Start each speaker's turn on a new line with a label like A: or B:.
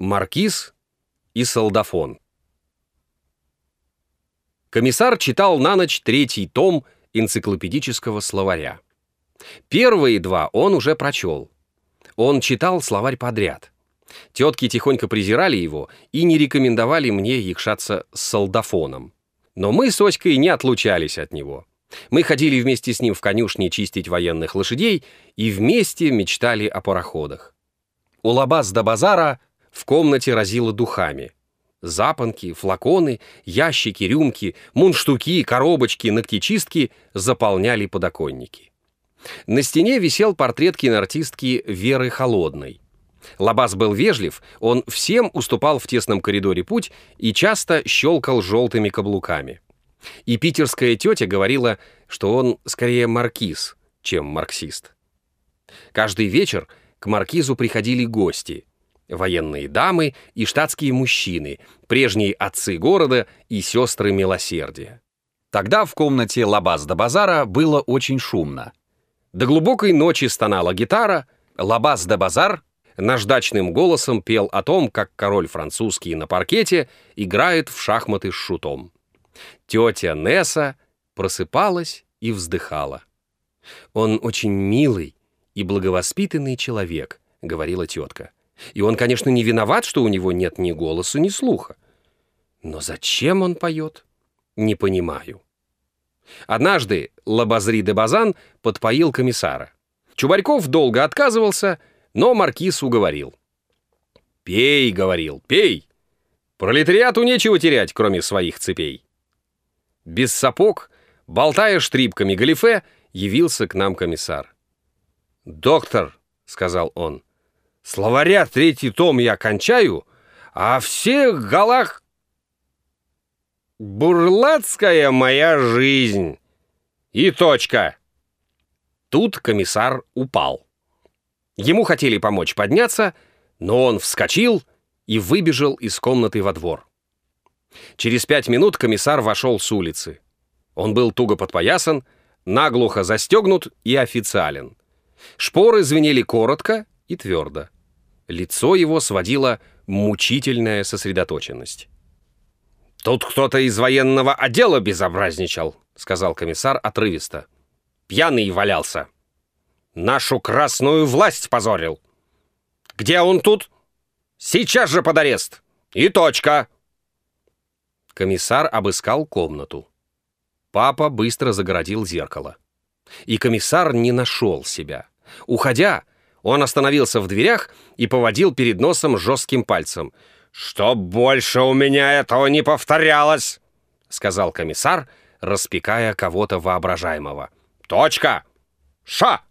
A: Маркиз и солдафон. Комиссар читал на ночь третий том энциклопедического словаря. Первые два он уже прочел. Он читал словарь подряд. Тетки тихонько презирали его и не рекомендовали мне якшаться с солдафоном. Но мы с Оськой не отлучались от него. Мы ходили вместе с ним в конюшне чистить военных лошадей и вместе мечтали о пароходах. У Лабаз до базара в комнате разило духами. Запонки, флаконы, ящики, рюмки, мунштуки, коробочки, ногтечистки заполняли подоконники. На стене висел портрет киноартистки Веры Холодной. Лабаз был вежлив, он всем уступал в тесном коридоре путь и часто щелкал желтыми каблуками. И питерская тетя говорила, что он скорее маркиз, чем марксист. Каждый вечер к маркизу приходили гости — военные дамы и штатские мужчины, прежние отцы города и сестры милосердия. Тогда в комнате Лабаз да Базара было очень шумно. До глубокой ночи стонала гитара, Лабаз да Базар наждачным голосом пел о том, как король французский на паркете играет в шахматы с шутом. Тетя Несса просыпалась и вздыхала. «Он очень милый и благовоспитанный человек», — говорила тетка. И он, конечно, не виноват, что у него нет ни голоса, ни слуха. Но зачем он поет? Не понимаю. Однажды Лабазри де Базан подпоил комиссара. Чубарьков долго отказывался, но маркиз уговорил. «Пей», — говорил, — «пей. Пролетариату нечего терять, кроме своих цепей». Без сапог, болтая штрипками галифе, явился к нам комиссар. «Доктор», — сказал он, — Словаря третий том я кончаю, а в всех голах бурлацкая моя жизнь. И точка. Тут комиссар упал. Ему хотели помочь подняться, но он вскочил и выбежал из комнаты во двор. Через пять минут комиссар вошел с улицы. Он был туго подпоясан, наглухо застегнут и официален. Шпоры звенели коротко и твердо. Лицо его сводила мучительная сосредоточенность. «Тут кто-то из военного отдела безобразничал», — сказал комиссар отрывисто. «Пьяный валялся. Нашу красную власть позорил. Где он тут? Сейчас же под арест. И точка!» Комиссар обыскал комнату. Папа быстро загородил зеркало. И комиссар не нашел себя. Уходя, он остановился в дверях и поводил перед носом жестким пальцем. «Чтоб больше у меня этого не повторялось!» — сказал комиссар, распекая кого-то воображаемого. «Точка! Ша!»